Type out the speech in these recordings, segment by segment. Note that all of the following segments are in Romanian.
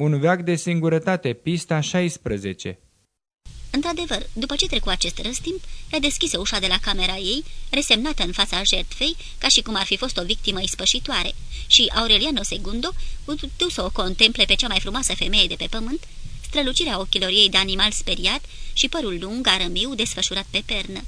Un veac de singurătate, pista 16 Într-adevăr, după ce trecu acest răstimp, ea deschise ușa de la camera ei, resemnată în fața jertfei, ca și cum ar fi fost o victimă ispășitoare, și Aureliano Segundo putu să o contemple pe cea mai frumoasă femeie de pe pământ, strălucirea ochilor ei de animal speriat și părul lung, arămiu, desfășurat pe pernă.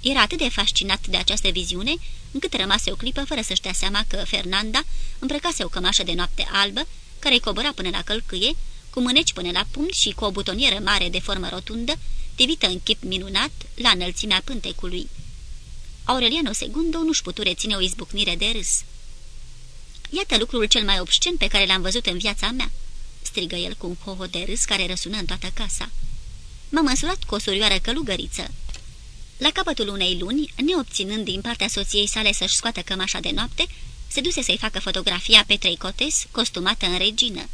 Era atât de fascinat de această viziune, încât rămase o clipă fără să-și dea seama că Fernanda îmbrăcase o cămașă de noapte albă, care îi cobora până la călcâie, cu mâneci până la pumn și cu o butonieră mare de formă rotundă, tivită în chip minunat la înălțimea pântecului. Aureliano Segundo nu-și putu reține o izbucnire de râs. Iată lucrul cel mai obscen pe care l-am văzut în viața mea," strigă el cu un hoho de râs care răsună în toată casa. M-am măsurat cu o surioară călugăriță. La capătul unei luni, neobținând din partea soției sale să-și scoată cămașa de noapte, se duse să-i facă fotografia Petrei Cotes, costumată în regină.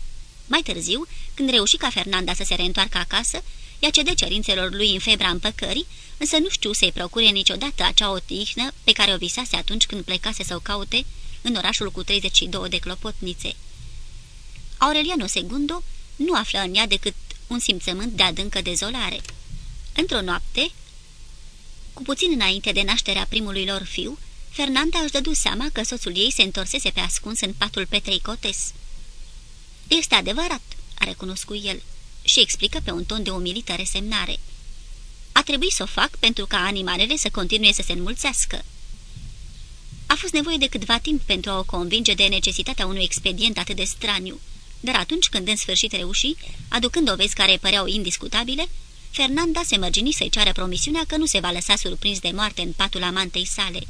Mai târziu, când reuși ca Fernanda să se reîntoarcă acasă, ea cede cerințelor lui în febra împăcării, însă nu știu să-i procure niciodată acea otihnă pe care o visase atunci când plecase să o caute în orașul cu 32 de clopotnițe. Aureliano Segundo nu află în ea decât un simțământ de adâncă dezolare. Într-o noapte, cu puțin înainte de nașterea primului lor fiu, Fernanda își dădu seama că soțul ei se întorsese pe ascuns în patul Petrei Cotes. Este adevărat," a recunoscut el și explică pe un ton de umilită resemnare. A trebuit să o fac pentru ca animalele să continue să se înmulțească. A fost nevoie de câtva timp pentru a o convinge de necesitatea unui expedient atât de straniu, dar atunci când în sfârșit reuși, aducând dovezi care păreau indiscutabile, Fernanda se mărgini să-i ceară promisiunea că nu se va lăsa surprins de moarte în patul amantei sale.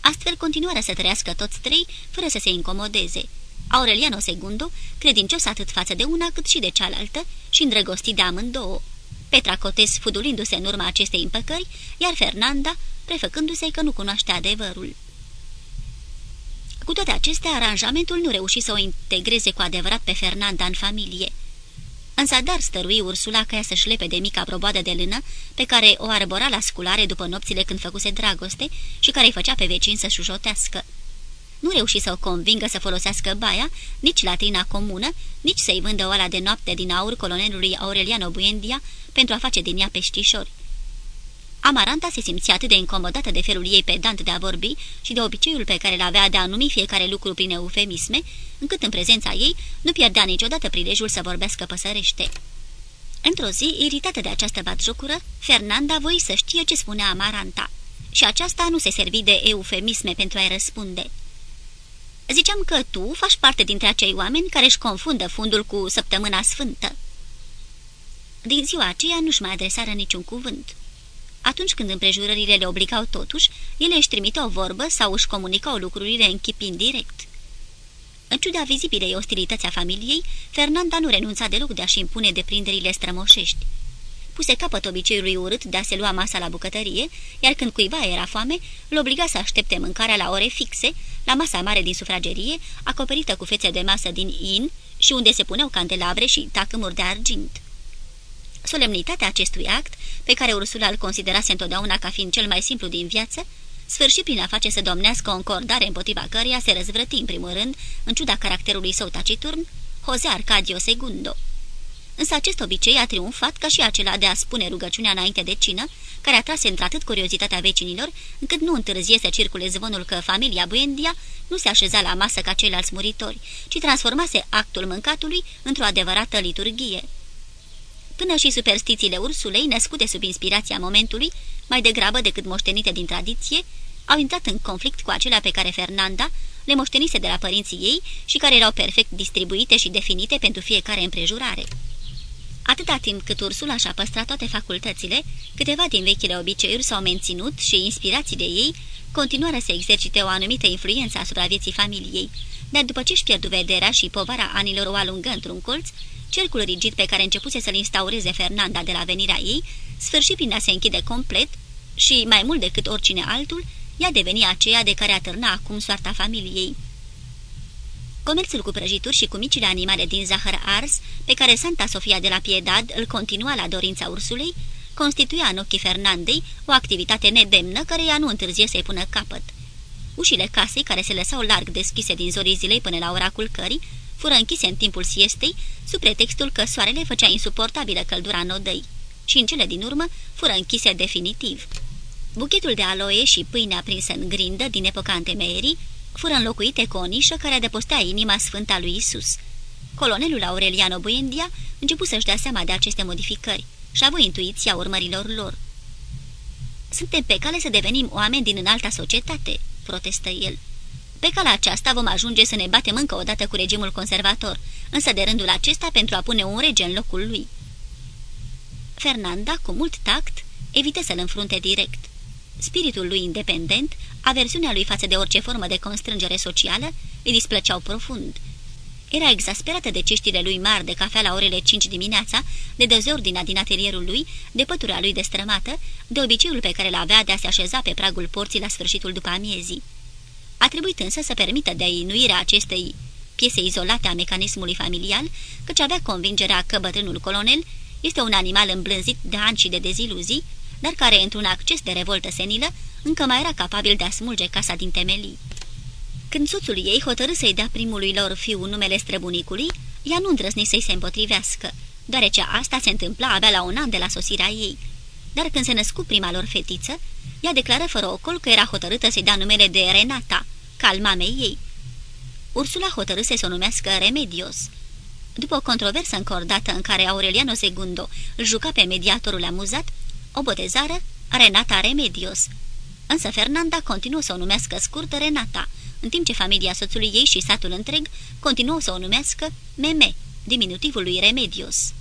Astfel continuară să trăiască toți trei, fără să se incomodeze. Aureliano Segundo, credincios atât față de una cât și de cealaltă și îndrăgostit de amândouă. Petra Cotes fudulindu-se în urma acestei împăcări, iar Fernanda prefăcându-se că nu cunoaște adevărul. Cu toate acestea, aranjamentul nu reuși să o integreze cu adevărat pe Fernanda în familie. Însă dar stărui Ursula ca ea să-și lepe de mica proboadă de lână pe care o arbora la sculare după nopțile când făcuse dragoste și care îi făcea pe vecin să șujotească. Nu reuși să o convingă să folosească baia, nici latrina comună, nici să-i vândă oala de noapte din aur colonelului Aureliano Buendia pentru a face din ea peștișori. Amaranta se simțea atât de incomodată de felul ei pedant de a vorbi și de obiceiul pe care l-avea de a numi fiecare lucru prin eufemisme, încât în prezența ei nu pierdea niciodată prilejul să vorbească păsărește. Într-o zi, iritată de această batjocură, Fernanda voi să știe ce spunea Amaranta. Și aceasta nu se servi de eufemisme pentru a-i răspunde. Ziceam că tu faci parte dintre acei oameni care își confundă fundul cu săptămâna sfântă. Din ziua aceea nu-și mai adresară niciun cuvânt. Atunci când împrejurările le obligau totuși, ele își trimiteau vorbă sau își comunicau lucrurile în chip indirect. În ciuda vizibilei ostilități a familiei, Fernanda nu renunța deloc de a-și impune deprinderile strămoșești. Puse capăt obiceiului urât de a se lua masa la bucătărie, iar când cuiva era foame, îl obliga să aștepte mâncarea la ore fixe, la masa mare din sufragerie, acoperită cu fețe de masă din in și unde se puneau candelabre și tacâmuri de argint. Solemnitatea acestui act, pe care Ursula îl considerase întotdeauna ca fiind cel mai simplu din viață, sfârșit prin a face să domnească o încordare împotriva căreia se răzvrăti în primul rând, în ciuda caracterului său taciturn, Jose Arcadio Segundo. Însă acest obicei a triumfat ca și acela de a spune rugăciunea înainte de cină, care atrase într-atât curiozitatea vecinilor, încât nu întârzie să circule zvonul că familia Buendia nu se așeza la masă ca ceilalți muritori, ci transformase actul mâncatului într-o adevărată liturghie. Până și superstițiile ursulei, născute sub inspirația momentului, mai degrabă decât moștenite din tradiție, au intrat în conflict cu acelea pe care Fernanda le moștenise de la părinții ei și care erau perfect distribuite și definite pentru fiecare împrejurare. Atâta timp cât Ursula și-a păstrat toate facultățile, câteva din vechile obiceiuri s-au menținut și inspirațiile ei continuară să exercite o anumită influență asupra vieții familiei, dar după ce își pierdu vederea și povara anilor o alungă într-un colț, cercul rigid pe care începuse să-l instaureze Fernanda de la venirea ei, sfârșit prin a se închide complet și, mai mult decât oricine altul, ea deveni aceea de care atârna acum soarta familiei. Comerțul cu prăjituri și cu micile animale din zahăr ars, pe care Santa Sofia de la Piedad îl continua la dorința Ursulei, constituia în ochii Fernandei o activitate nedemnă care ea nu întârzie să-i pună capăt. Ușile casei, care se lăsau larg deschise din zorii zilei până la ora culcării, fură închise în timpul siestei, sub pretextul că soarele făcea insuportabilă căldura în odăi, și în cele din urmă fură închise definitiv. Buchetul de aloe și pâinea prinsă în grindă din epoca întemeierii fură înlocuite cu o nișă care adăpostea inima sfântă a lui Isus. Colonelul Aureliano Buendia început să-și dea seama de aceste modificări și a avut intuiția urmărilor lor. Suntem pe cale să devenim oameni din înalta societate," protestă el. Pe calea aceasta vom ajunge să ne batem încă o dată cu regimul conservator, însă de rândul acesta pentru a pune un rege în locul lui." Fernanda, cu mult tact, evită să-l înfrunte direct. Spiritul lui independent, aversiunea lui față de orice formă de constrângere socială, îi displăceau profund. Era exasperată de ceștile lui mari de cafea la orele 5 dimineața, de dezordinea din atelierul lui, de pătura lui destrămată, de obiceiul pe care l avea de a se așeza pe pragul porții la sfârșitul după amiezii. A trebuit însă să permită de inuirea acestei piese izolate a mecanismului familial, căci avea convingerea că bătrânul colonel este un animal îmblânzit de ani și de deziluzii, dar care, într-un acces de revoltă senilă, încă mai era capabil de a smulge casa din temelii. Când soțul ei hotărâ să-i dea primului lor fiu numele străbunicului, ea nu îndrăzni să-i se împotrivească, deoarece asta se întâmpla abia la un an de la sosirea ei. Dar când se născu prima lor fetiță, ea declară fără ocol că era hotărâtă să-i dea numele de Renata, cal mamei ei. Ursula hotărâse să o numească Remedios. După o controversă încordată în care Aureliano Segundo îl juca pe mediatorul amuzat, o botezară Renata Remedios. Însă Fernanda continuă să o numească scurt Renata, în timp ce familia soțului ei și satul întreg continuă să o numească Meme, diminutivul lui Remedios.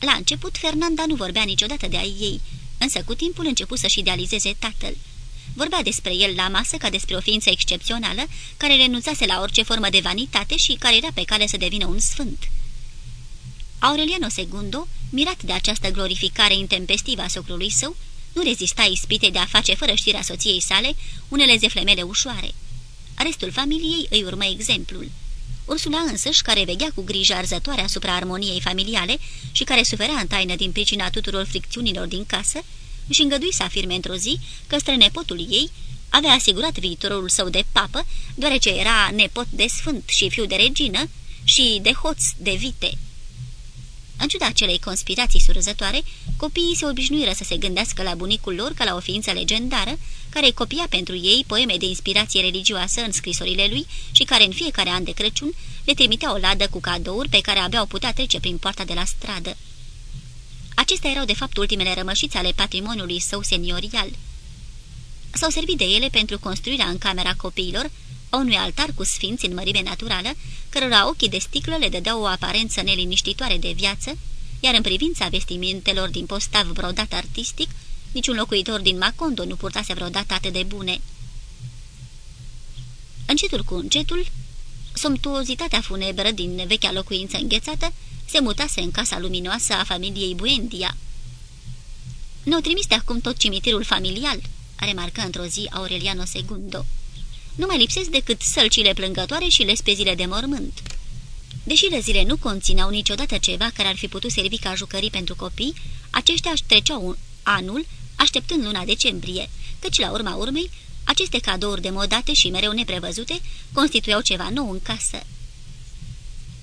La început, Fernanda nu vorbea niciodată de a ei, însă cu timpul început să-și idealizeze tatăl. Vorbea despre el la masă ca despre o ființă excepțională, care renunțase la orice formă de vanitate și care era pe cale să devină un sfânt. Aureliano Segundo, mirat de această glorificare intempestivă a socrului său, nu rezista ispite de a face fără știrea soției sale unele zeflemele ușoare. Restul familiei îi urmă exemplul. Ursula însăși, care veghea cu grijă arzătoare asupra armoniei familiale și care suferea în taină din pricina tuturor fricțiunilor din casă, își îngădui să afirme într-o zi că strănepotul ei avea asigurat viitorul său de papă, deoarece era nepot de sfânt și fiu de regină și de hoț de vite. În ciuda acelei conspirații surzătoare, copiii se obișnuiră să se gândească la bunicul lor ca la o ființă legendară, care copia pentru ei poeme de inspirație religioasă în scrisorile lui și care în fiecare an de Crăciun le trimitea o ladă cu cadouri pe care abia o putea trece prin poarta de la stradă. Acestea erau de fapt ultimele rămășiți ale patrimoniului său seniorial. S-au servit de ele pentru construirea în camera copiilor a unui altar cu sfinți în mărime naturală, cărora ochii de sticlă le dădeau o aparență neliniștitoare de viață, iar în privința vestimentelor din postav brodat artistic, niciun locuitor din Macondo nu purtase vreodată atât de bune. Încetul cu încetul, somptuozitatea funebră din vechea locuință înghețată se mutase în casa luminoasă a familiei Buendia. Nu trimis de acum tot cimitirul familial, remarcă într-o zi Aureliano Segundo. Nu mai lipsesc decât sălcile plângătoare și lespezile de mormânt. Deși răzile nu conțineau niciodată ceva care ar fi putut servi ca jucării pentru copii, aceștia își treceau un anul așteptând luna decembrie, căci la urma urmei, aceste cadouri demodate și mereu neprevăzute constituiau ceva nou în casă.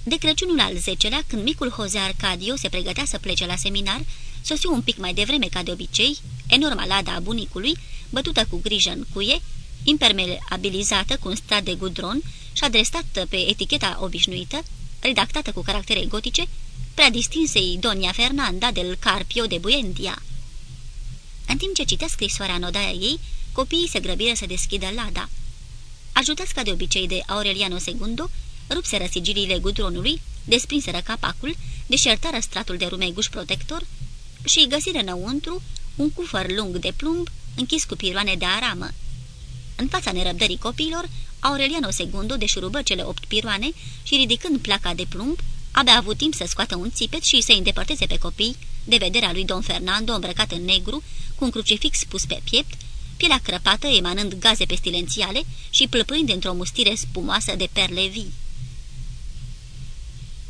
De Crăciunul al zecelea, când micul Jose Arcadio se pregătea să plece la seminar, sosiu un pic mai devreme ca de obicei, enorma lada a bunicului, bătută cu grijă în cuie, impermeabilizată cu un strat de gudron și adresată pe eticheta obișnuită, redactată cu caractere gotice, prea distinsei Donia Fernanda del Carpio de Buendia. În timp ce citea scrisoarea în odaia ei, copiii se grăbiră să deschidă lada. Ajutați ca de obicei de Aureliano Segundo, rupseră sigiliile gudronului, desprinseră capacul, deșertară stratul de rumeguș protector și găsiră înăuntru un cufăr lung de plumb închis cu piroane de aramă. În fața nerăbdării copiilor, Aureliano Segundo deșurubă cele opt piroane și, ridicând placa de plumb, abia avut timp să scoată un țipet și să-i îndepărteze pe copii de vederea lui Don Fernando îmbrăcat în negru, cu un crucifix pus pe piept, pielea crăpată emanând gaze pestilențiale și plăpâind într-o mustire spumoasă de perle vii.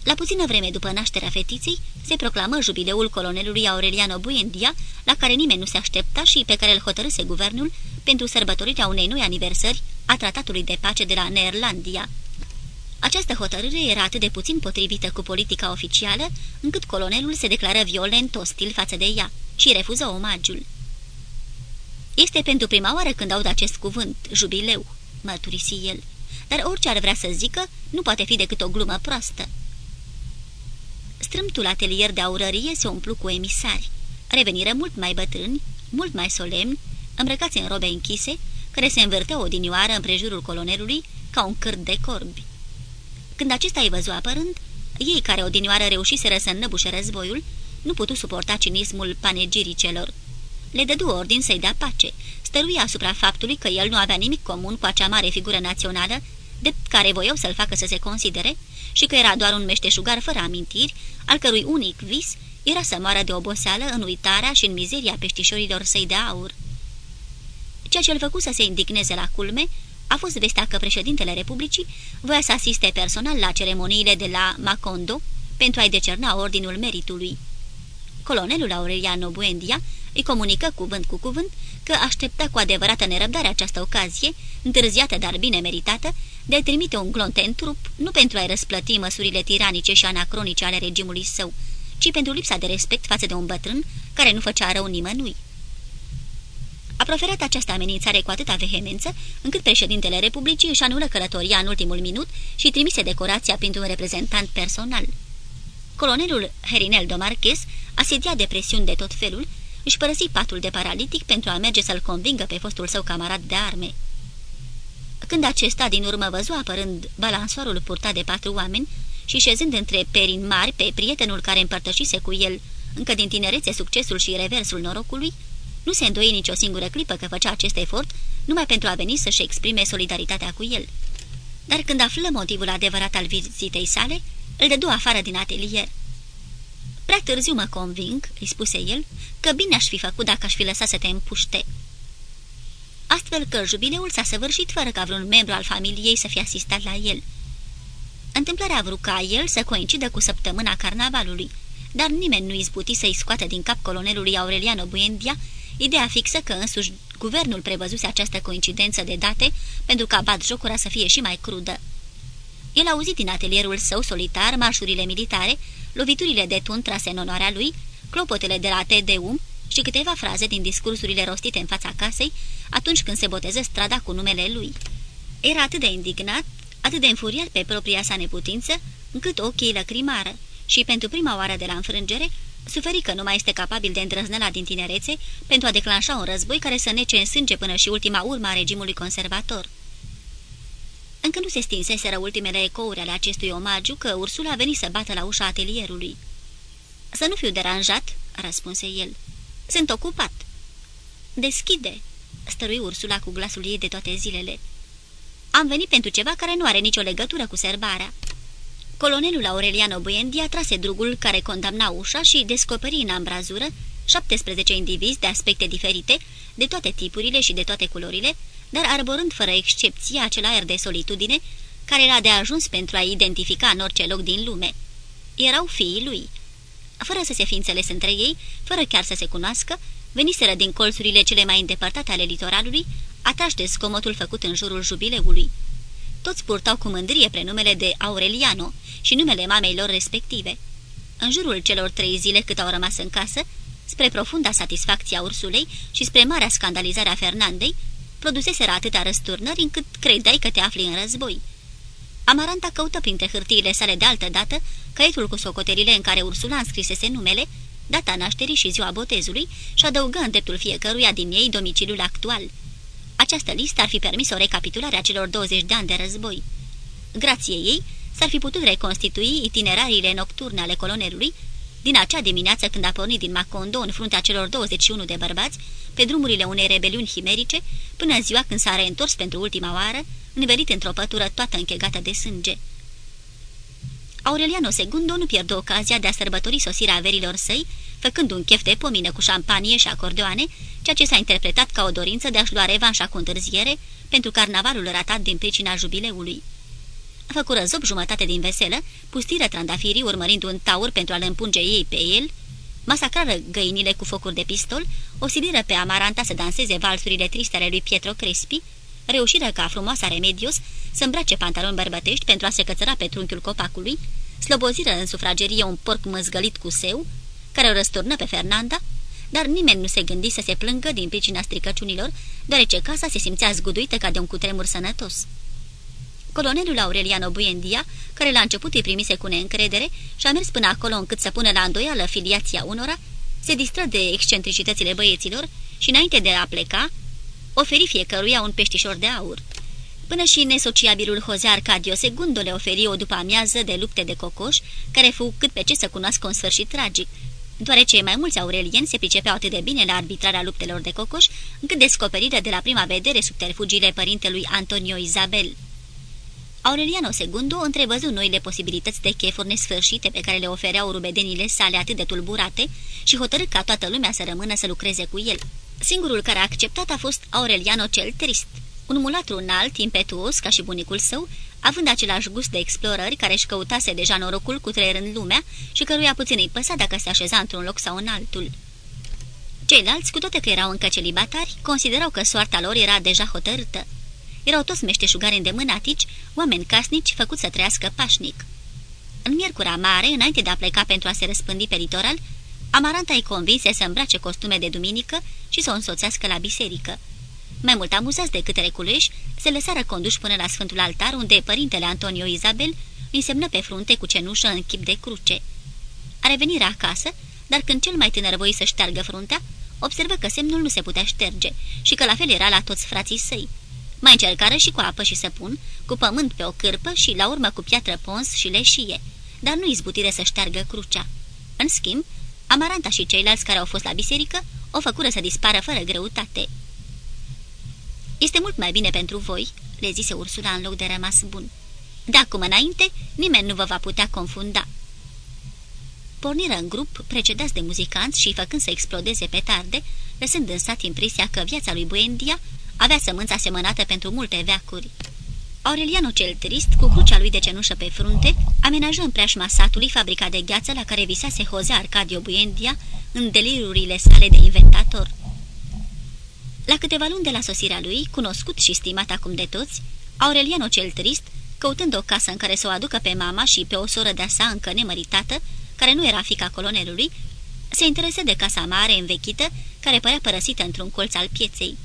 La puțină vreme după nașterea fetiței, se proclamă jubileul colonelului Aureliano Buendia, la care nimeni nu se aștepta și pe care îl hotărâse guvernul pentru sărbătorirea unei noi aniversări a tratatului de pace de la Neerlandia. Această hotărâre era atât de puțin potrivită cu politica oficială, încât colonelul se declară violent ostil față de ea și refuză omagiul. Este pentru prima oară când aud acest cuvânt, jubileu, mărturisi el, dar orice ar vrea să zică, nu poate fi decât o glumă proastă. Strâmtul atelier de aurărie se umplu cu emisari. Reveniră mult mai bătrâni, mult mai solemni, îmbrăcați în robe închise, care se învârteau odinioară împrejurul colonelului ca un cârt de corbi. Când acesta îi văzu apărând, ei care odinioară reușiseră să înnăbușe războiul, nu putu suporta cinismul panegiricelor. Le dădu ordin să-i dea pace, stăruia asupra faptului că el nu avea nimic comun cu acea mare figură națională, de care voiau să-l facă să se considere, și că era doar un meșteșugar fără amintiri, al cărui unic vis era să moară de oboseală în uitarea și în mizeria peștișorilor săi de aur. Ceea ce îl făcu să se indigneze la culme a fost vestea că președintele Republicii voia să asiste personal la ceremoniile de la Macondo pentru a-i decerna ordinul meritului. Colonelul Aureliano Buendia îi comunică cuvânt cu cuvânt că aștepta cu adevărată nerăbdare această ocazie, întârziată dar bine meritată, de a trimite un glonte în trup, nu pentru a-i răsplăti măsurile tiranice și anacronice ale regimului său, ci pentru lipsa de respect față de un bătrân care nu făcea rău nimănui. A proferat această amenințare cu atâta vehemență, încât președintele Republicii își anulă călătoria în ultimul minut și trimise decorația printr-un reprezentant personal. Colonelul Herinel de Marques asedia de presiuni de tot felul, își părăsi patul de paralitic pentru a merge să-l convingă pe fostul său camarad de arme. Când acesta din urmă văzu apărând balansoarul purtat de patru oameni și șezând între perin mari pe prietenul care împărtășise cu el încă din tinerețe succesul și reversul norocului, nu se îndoi nicio singură clipă că făcea acest efort numai pentru a veni să-și exprime solidaritatea cu el. Dar când află motivul adevărat al vizitei sale, îl dădu afară din atelier. Prea târziu mă conving," îi spuse el, că bine aș fi făcut dacă aș fi lăsat să te împuște." Astfel că jubileul s-a săvârșit fără ca vreun membru al familiei să fie asistat la el. Întâmplarea a vrut ca el să coincidă cu săptămâna carnavalului, dar nimeni nu izbuti să-i scoată din cap colonelului Aureliano Buendia ideea fixă că însuși guvernul prevăzuse această coincidență de date pentru ca bat jocura să fie și mai crudă. El a auzit din atelierul său solitar marșurile militare, loviturile de tun trase în onoarea lui, clopotele de la Tedeum și câteva fraze din discursurile rostite în fața casei atunci când se boteză strada cu numele lui. Era atât de indignat, atât de înfuriat pe propria sa neputință, încât ochii lăcrimară și pentru prima oară de la înfrângere suferi că nu mai este capabil de îndrăznăla din tinerețe pentru a declanșa un război care să nece în sânge până și ultima urmă a regimului conservator. Încă nu se stinseseră ultimele ecouri ale acestui omagiu că Ursula a venit să bată la ușa atelierului. Să nu fiu deranjat," răspunse el. Sunt ocupat." Deschide," stărui Ursula cu glasul ei de toate zilele. Am venit pentru ceva care nu are nicio legătură cu serbarea." Colonelul Aureliano Buendia trase drugul care condamna ușa și descoperi în ambrazură 17 indivizi de aspecte diferite, de toate tipurile și de toate culorile, dar arborând fără excepție acel aer de solitudine care era de ajuns pentru a identifica în orice loc din lume. Erau fiii lui. Fără să se fi înțeles între ei, fără chiar să se cunoască, veniseră din colțurile cele mai îndepărtate ale litoralului, atrași de scomotul făcut în jurul jubileului. Toți purtau cu mândrie prenumele de Aureliano și numele mamei lor respective. În jurul celor trei zile cât au rămas în casă, spre profunda satisfacție a Ursulei și spre marea scandalizare a Fernandei, produseseră atâtea răsturnări încât credeai că te afli în război. Amaranta căută printre hârtiile sale de altă dată caietul cu socoterile în care Ursula înscrisese numele, data nașterii și ziua botezului și adăugă în dreptul fiecăruia din ei domiciliul actual. Această listă ar fi permis o recapitulare a celor 20 de ani de război. Grație ei, s-ar fi putut reconstitui itinerariile nocturne ale colonelului din acea dimineață când a pornit din Macondo în fruntea celor 21 de bărbați, pe drumurile unei rebeliuni himerice, până ziua când s-a reîntors pentru ultima oară, învelit într-o pătură toată închegată de sânge. Aureliano II nu pierde ocazia de a sărbători sosirea averilor săi, făcând un chef de pomină cu șampanie și acordeoane, ceea ce s-a interpretat ca o dorință de a-și lua revanșa cu întârziere pentru carnavalul ratat din pricina jubileului făcură zop jumătate din veselă, pustiră trandafirii urmărind un taur pentru a-l împunge ei pe el, masacrară găinile cu focuri de pistol, osiliră pe Amaranta să danseze valsurile triste ale lui Pietro Crespi, reușiră ca frumoasa Remedios să îmbrace pantaloni bărbătești pentru a se cățăra pe trunchiul copacului, sloboziră în sufragerie un porc măzgălit cu seu, care o răsturnă pe Fernanda, dar nimeni nu se gândi să se plângă din pricina stricăciunilor, deoarece casa se simțea zguduită ca de un cutremur sănătos. Colonelul Aureliano Buendia, care la început îi primise cu neîncredere și a mers până acolo încât să pună la îndoială filiația unora, se distră de excentricitățile băieților și, înainte de a pleca, oferi fiecăruia un peștișor de aur. Până și nesociabilul Jose Arcadio Segundo le oferi o după amiază de lupte de cocoș, care fu cât pe ce să cunoască un sfârșit tragic, deoarece mai mulți aurelieni se pricepeau atât de bine la arbitrarea luptelor de cocoș, încât descoperiră de la prima vedere subterfugiile părintelui Antonio Isabel. Aureliano II întrevăzu noile posibilități de chefuri nesfârșite pe care le ofereau rubedenile sale atât de tulburate și hotărâ ca toată lumea să rămână să lucreze cu el. Singurul care a acceptat a fost Aureliano cel Trist, un mulatru înalt, impetuos ca și bunicul său, având același gust de explorări care își căutase deja norocul cu în lumea și căruia puțin îi păsa dacă se așeza într-un loc sau în altul. Ceilalți, cu toate că erau încă celibatari, considerau că soarta lor era deja hotărâtă. Erau toți meșteșugari îndemânatici, oameni casnici făcuți să trăiască pașnic. În Miercura Mare, înainte de a pleca pentru a se răspândi pe litoral, Amaranta îi convinse să îmbrace costume de duminică și să o însoțească la biserică. Mai mult amuzați decât reculeși, se lăsară conduși până la Sfântul Altar, unde părintele Antonio Isabel îi semnă pe frunte cu cenușă în chip de cruce. A revenit acasă, dar când cel mai tânăr voi să șteargă fruntea, observă că semnul nu se putea șterge și că la fel era la toți frații săi. Mai încercară și cu apă și săpun, cu pământ pe o cârpă și la urmă cu piatră pons și leșie, dar nu izbutire să șteargă crucea. În schimb, Amaranta și ceilalți care au fost la biserică o făcură să dispară fără greutate. Este mult mai bine pentru voi," le zise Ursula în loc de rămas bun. De acum înainte, nimeni nu vă va putea confunda." Porniră în grup, precedați de muzicanți și făcând să explodeze petarde, lăsând în sat impresia că viața lui Buendia avea sămânța semănată pentru multe veacuri. Aureliano cel trist, cu crucea lui de cenușă pe frunte, amenajă în preajma satului fabrica de gheață la care visase Jose Arcadio Buendia în delirurile sale de inventator. La câteva luni de la sosirea lui, cunoscut și stimat acum de toți, Aureliano cel trist, căutând o casă în care să o aducă pe mama și pe o soră de-a sa încă nemăritată, care nu era fica colonelului, se interesă de casa mare învechită, care părea părăsită într-un colț al pieței.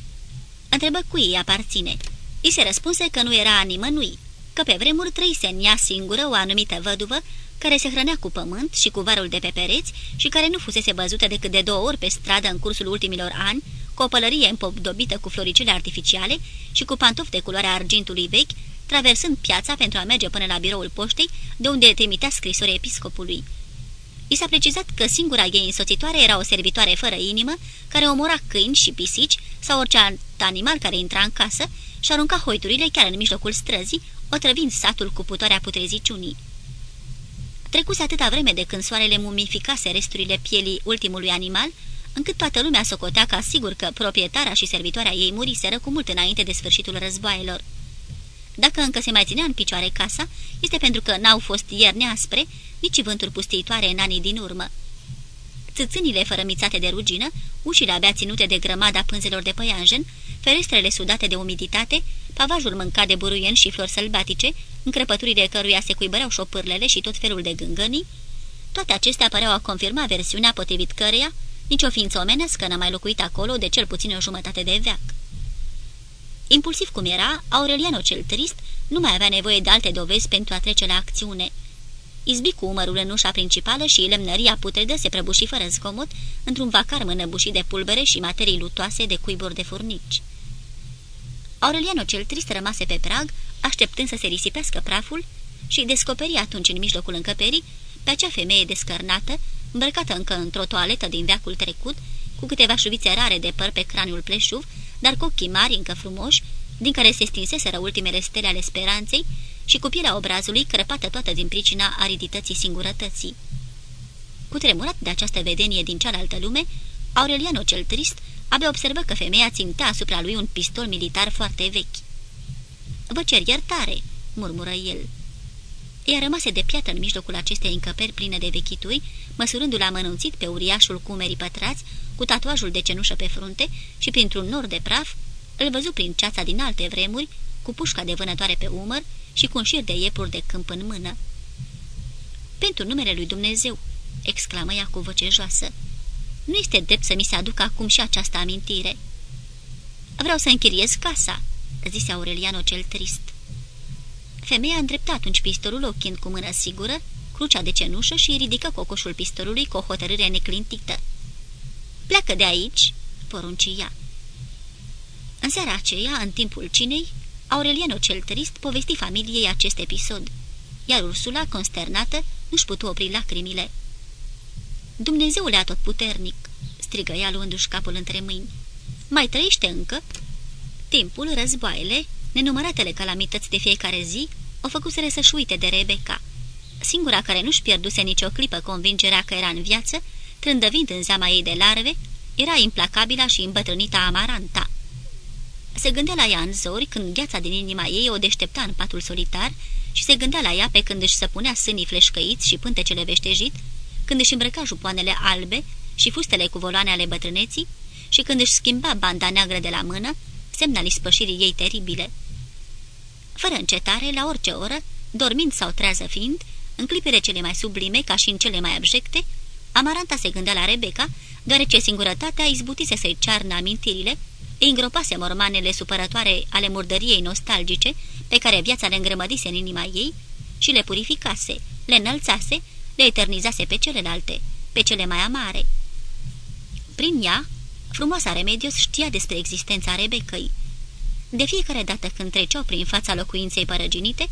Întrebă cui îi aparține. I se răspunse că nu era a nimănui, că pe vremuri trăise în ea singură o anumită văduvă, care se hrănea cu pământ și cu varul de pe pereți și care nu fusese văzută decât de două ori pe stradă în cursul ultimilor ani, cu o pălărie împobdobită cu floricele artificiale și cu pantofi de culoarea argintului vechi, traversând piața pentru a merge până la biroul poștei, de unde trimitea scrisori episcopului. I s-a precizat că singura ei însoțitoare era o servitoare fără inimă, care omora câini și pisici sau orice alt animal care intra în casă și arunca hoiturile chiar în mijlocul străzii, otrăvind satul cu putoarea putreziciunii. Trecuse atâta vreme de când soarele mumificase resturile pielii ultimului animal, încât toată lumea socotea ca sigur că proprietarea și servitoarea ei muriseră cu mult înainte de sfârșitul războaielor. Dacă încă se mai ținea în picioare casa, este pentru că n-au fost ierni aspre, nici vânturi pustiitoare în anii din urmă. Țâțânile fărămițate de rugină, ușile abia ținute de grămada pânzelor de păianjen, ferestrele sudate de umiditate, pavajul mâncat de buruieni și flori sălbatice, încrăpăturile căruia se cuibăreau șopârlele și tot felul de gângănii, toate acestea păreau a confirma versiunea potrivit căreia nici o ființă omenescă n-a mai locuit acolo de cel puțin o jumătate de veac. Impulsiv cum era, Aureliano cel trist nu mai avea nevoie de alte dovezi pentru a trece la acțiune. Izbi cu umărul în ușa principală și lemnăria putredă se prăbuși fără zgomot într-un vacar mânăbușit de pulbere și materii lutoase de cuiburi de furnici. Aureliano cel trist rămase pe prag, așteptând să se risipească praful și descoperi atunci în mijlocul încăperii pe acea femeie descărnată, îmbrăcată încă într-o toaletă din veacul trecut, cu câteva șuvițe rare de păr pe craniul pleșuv, dar cu ochii mari încă frumoși, din care se stinseseră ultimele stele ale speranței și cu pielea obrazului crăpată toată din pricina aridității singurătății. Cu tremurat de această vedenie din cealaltă lume, Aureliano cel trist abia observă că femeia țintea asupra lui un pistol militar foarte vechi. Vă cer iertare," murmură el. Ea rămase de piatră în mijlocul acestei încăperi pline de vechituri, măsurându-l amănunțit pe uriașul cu umerii pătrați, cu tatuajul de cenușă pe frunte și printr-un nor de praf, îl văzu prin ceața din alte vremuri, cu pușca de vânătoare pe umăr și cu un șir de iepuri de câmp în mână. Pentru numele lui Dumnezeu!" exclamă ea cu voce joasă. Nu este drept să mi se aducă acum și această amintire." Vreau să închiriez casa," zise Aureliano cel trist. Femeia îndrepta atunci pistolul ochind cu mână sigură, crucea de cenușă și ridică cocoșul pistolului cu o hotărâre neclintită. Pleacă de aici!" porunci ea. În seara aceea, în timpul cinei, Aureliano cel trist povesti familiei acest episod, iar Ursula, consternată, nu-și putu opri lacrimile. Dumnezeule atotputernic!" strigă ea luându-și capul între mâini. Mai trăiește încă?" Timpul, războaiele, nenumăratele calamități de fiecare zi, o făcuseră să-și uite de Rebecca. Singura care nu-și pierduse nicio clipă convingerea că era în viață, trândăvind în zeama ei de larve, era implacabila și îmbătrânită Amaranta. Se gândea la ea în zori, când gheața din inima ei o deștepta în patul solitar și se gândea la ea pe când își săpunea sânii fleșcăiți și pântecele veștejit, când își îmbrăca jupoanele albe și fustele cu voloane ale bătrâneții și când își schimba banda neagră de la mână, semn al ispășirii ei teribile. Fără încetare, la orice oră, dormind sau trează fiind, în clipele cele mai sublime ca și în cele mai abjecte, Amaranta se gândea la Rebecca, deoarece singurătatea izbutise să-i cearnă amintirile, îi îngropase mormanele supărătoare ale murdăriei nostalgice pe care viața le îngrămădise în inima ei și le purificase, le înălțase, le eternizase pe celelalte, pe cele mai amare. Prin ea, frumoasa Remedios știa despre existența Rebecăi. De fiecare dată când treceau prin fața locuinței părăginite,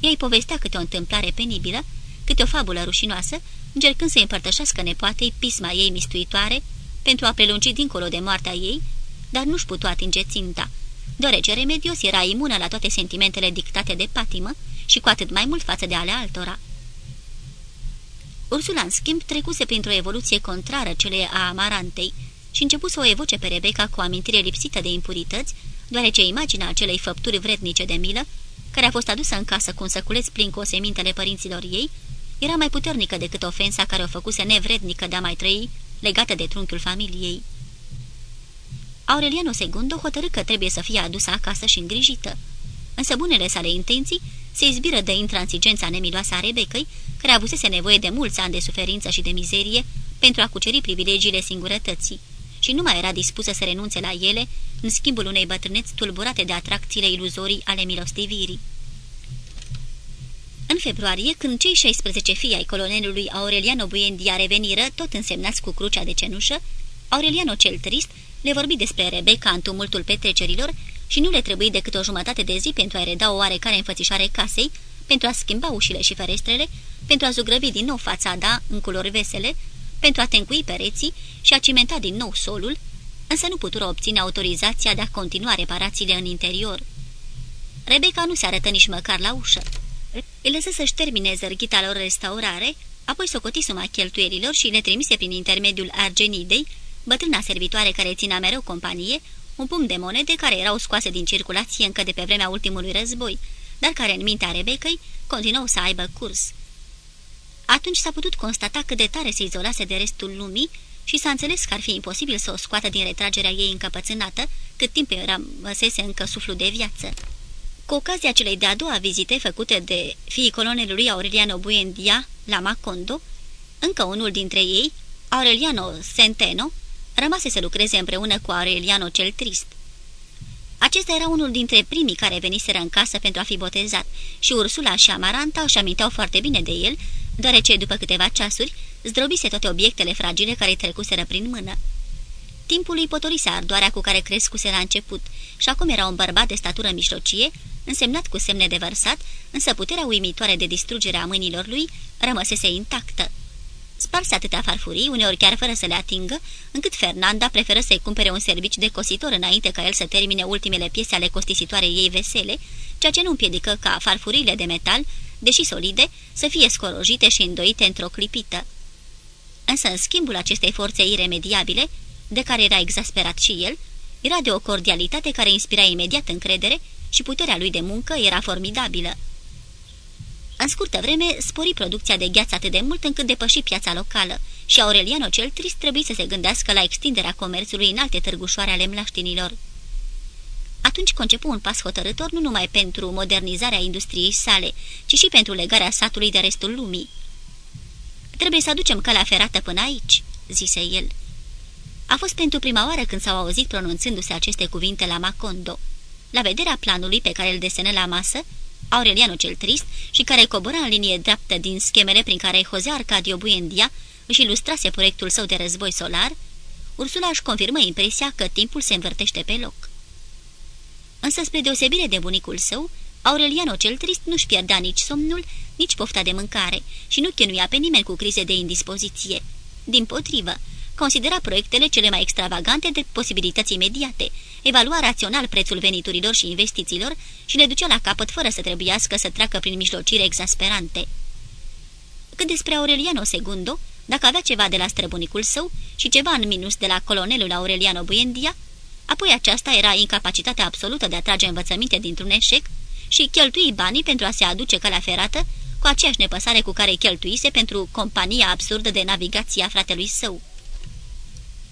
ei povestea câte o întâmplare penibilă, câte o fabulă rușinoasă, încercând să împărtășească nepoatei pisma ei mistuitoare pentru a prelungi dincolo de moartea ei, dar nu-și putu atinge ținta, deoarece Remedios era imună la toate sentimentele dictate de patimă și cu atât mai mult față de ale altora. Ursula, în schimb, trecuse printr-o evoluție contrară celei a Amarantei și început să o evoce pe Rebecca cu o amintire lipsită de impurități, deoarece imaginea acelei făpturi vrednice de milă, care a fost adusă în casă cu un săculeț plin cu osemintele părinților ei, era mai puternică decât ofensa care o făcuse nevrednică de a mai trăi, legată de trunchiul familiei. Aureliano II hotărâ că trebuie să fie adusă acasă și îngrijită, însă bunele sale intenții se izbiră de intransigența nemiloasă a Rebecăi, care avusese nevoie de mulți ani de suferință și de mizerie pentru a cuceri privilegiile singurătății și nu mai era dispusă să renunțe la ele în schimbul unei bătrâneți tulburate de atracțiile iluzorii ale milostivirii. În februarie, când cei 16 fii ai colonelului Aureliano Buendia reveniră, tot însemnați cu crucea de cenușă, Aureliano cel trist le vorbi despre Rebecca în tumultul petrecerilor și nu le trebuie decât o jumătate de zi pentru a reda o oarecare înfățișare casei, pentru a schimba ușile și ferestrele, pentru a zugrăvi din nou fațada în culori vesele, pentru a tencui pereții și a cimenta din nou solul, însă nu putură obține autorizația de a continua reparațiile în interior. Rebecca nu se arătă nici măcar la ușă. Îi lăsă să-și termine zărghita lor restaurare, apoi socoti suma cheltuielilor și le trimise prin intermediul Argenidei, bătrâna servitoare care ținea mereu companie, un punct de monede care erau scoase din circulație încă de pe vremea ultimului război, dar care în mintea Rebecăi continuau să aibă curs. Atunci s-a putut constata cât de tare se izolase de restul lumii și s-a înțeles că ar fi imposibil să o scoată din retragerea ei încăpățânată, cât timp rămăsese încă suflu de viață. Cu ocazia celei de-a doua vizite făcute de fiii colonelului Aureliano Buendia la Macondo, încă unul dintre ei, Aureliano Centeno, rămase să lucreze împreună cu Aureliano cel Trist. Acesta era unul dintre primii care veniseră în casă pentru a fi botezat și Ursula și Amaranta își aminteau foarte bine de el, deoarece după câteva ceasuri zdrobise toate obiectele fragile care trecuseră prin mână. Timpul îi potorise ardoarea cu care crescuse la început și acum era un bărbat de statură mijlocie, însemnat cu semne de vărsat, însă puterea uimitoare de distrugere a mâinilor lui rămăsese intactă. Sparse atâtea farfurii, uneori chiar fără să le atingă, încât Fernanda preferă să-i cumpere un serviciu de cositor înainte ca el să termine ultimele piese ale costisitoare ei vesele, ceea ce nu împiedică ca farfurile de metal, deși solide, să fie scorojite și îndoite într-o clipită. Însă, în schimbul acestei forțe iremediabile, de care era exasperat și el, era de o cordialitate care inspira imediat încredere și puterea lui de muncă era formidabilă. În scurtă vreme, spori producția de gheață atât de mult încât depăși piața locală și Aureliano cel trist trebuie să se gândească la extinderea comerțului în alte târgușoare ale mlaștinilor. Atunci concepu un pas hotărător nu numai pentru modernizarea industriei sale, ci și pentru legarea satului de restul lumii. Trebuie să aducem calea ferată până aici," zise el. A fost pentru prima oară când s-au auzit pronunțându-se aceste cuvinte la Macondo. La vederea planului pe care îl desenă la masă, Aureliano cel trist și care cobora în linie dreaptă din schemele prin care Jose Arcadio Buendia își ilustrase proiectul său de război solar, Ursula își confirmă impresia că timpul se învârtește pe loc. Însă, spre deosebire de bunicul său, Aureliano cel trist nu-și pierdea nici somnul, nici pofta de mâncare și nu chenuia pe nimeni cu crize de indispoziție. Din potrivă, considera proiectele cele mai extravagante de posibilități imediate, evalua rațional prețul veniturilor și investițiilor și le ducea la capăt fără să trebuiască să treacă prin mijlocire exasperante. Cât despre Aureliano II, dacă avea ceva de la străbunicul său și ceva în minus de la colonelul Aureliano Buendia, apoi aceasta era incapacitatea absolută de a trage învățăminte dintr-un eșec și cheltui banii pentru a se aduce calea ferată cu aceeași nepăsare cu care cheltuise pentru compania absurdă de navigație a fratelui său.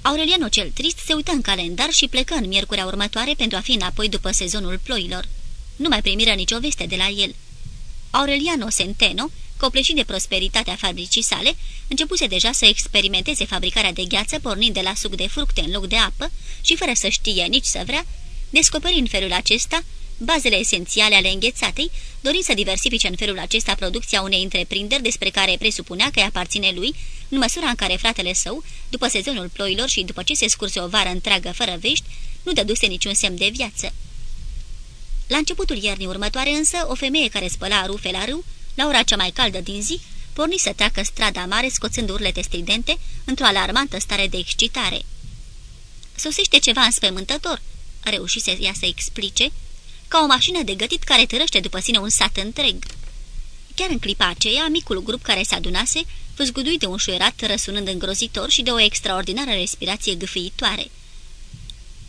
Aureliano cel trist se uită în calendar și plecă în miercurea următoare pentru a fi înapoi după sezonul ploilor. Nu mai primiră nicio veste de la el. Aureliano Centeno, copleșit de prosperitatea fabricii sale, începuse deja să experimenteze fabricarea de gheață pornind de la suc de fructe în loc de apă și fără să știe nici să vrea, descoperi în felul acesta bazele esențiale ale înghețatei, dorind să diversifice în felul acesta producția unei întreprinderi despre care presupunea că îi aparține lui, în măsura în care fratele său, după sezonul ploilor și după ce se scurse o vară întreagă fără vești, nu dăduse niciun semn de viață. La începutul iernii următoare însă, o femeie care spăla rufe la râu, la ora cea mai caldă din zi, porni să treacă strada mare scoțând urlete stridente într-o alarmantă stare de excitare. Sosește ceva înspăimântător, a reușit să ea să explice, ca o mașină de gătit care tărăște după sine un sat întreg. Chiar în clipa aceea, micul grup care se adunase, făzgudui de un șuierat răsunând îngrozitor și de o extraordinară respirație gâfâitoare.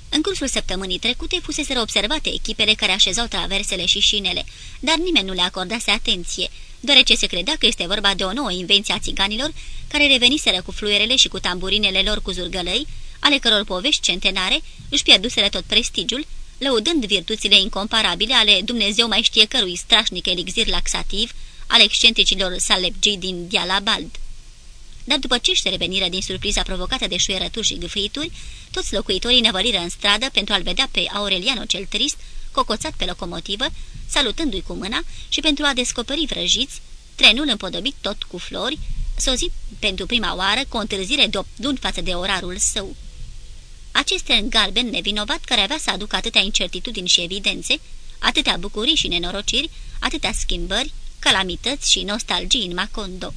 În cursul săptămânii trecute fusese observate echipele care așezau traversele și șinele, dar nimeni nu le acordase atenție, deoarece se credea că este vorba de o nouă invenție a țiganilor, care reveniseră cu fluierele și cu tamburinele lor cu zurgălăi, ale căror povești centenare își pierduseră tot prestigiul, lăudând virtuțile incomparabile ale Dumnezeu mai știe cărui strașnic elixir laxativ, al excentricilor salepgii din Dialabald. Dar după ce își reveniră din surpriza provocată de șuierături și gâfâituri, toți locuitorii năvăliră în stradă pentru a-l vedea pe Aureliano cel trist, cocoțat pe locomotivă, salutându-i cu mâna și pentru a descoperi vrăjiți, trenul împodobit tot cu flori, sozit pentru prima oară cu o întârziere de opt față de orarul său. Acest tren galben nevinovat care avea să aducă atâtea incertitudini și evidențe, atâtea bucurii și nenorociri, atâtea schimbări, calamități și nostalgii în Macondo.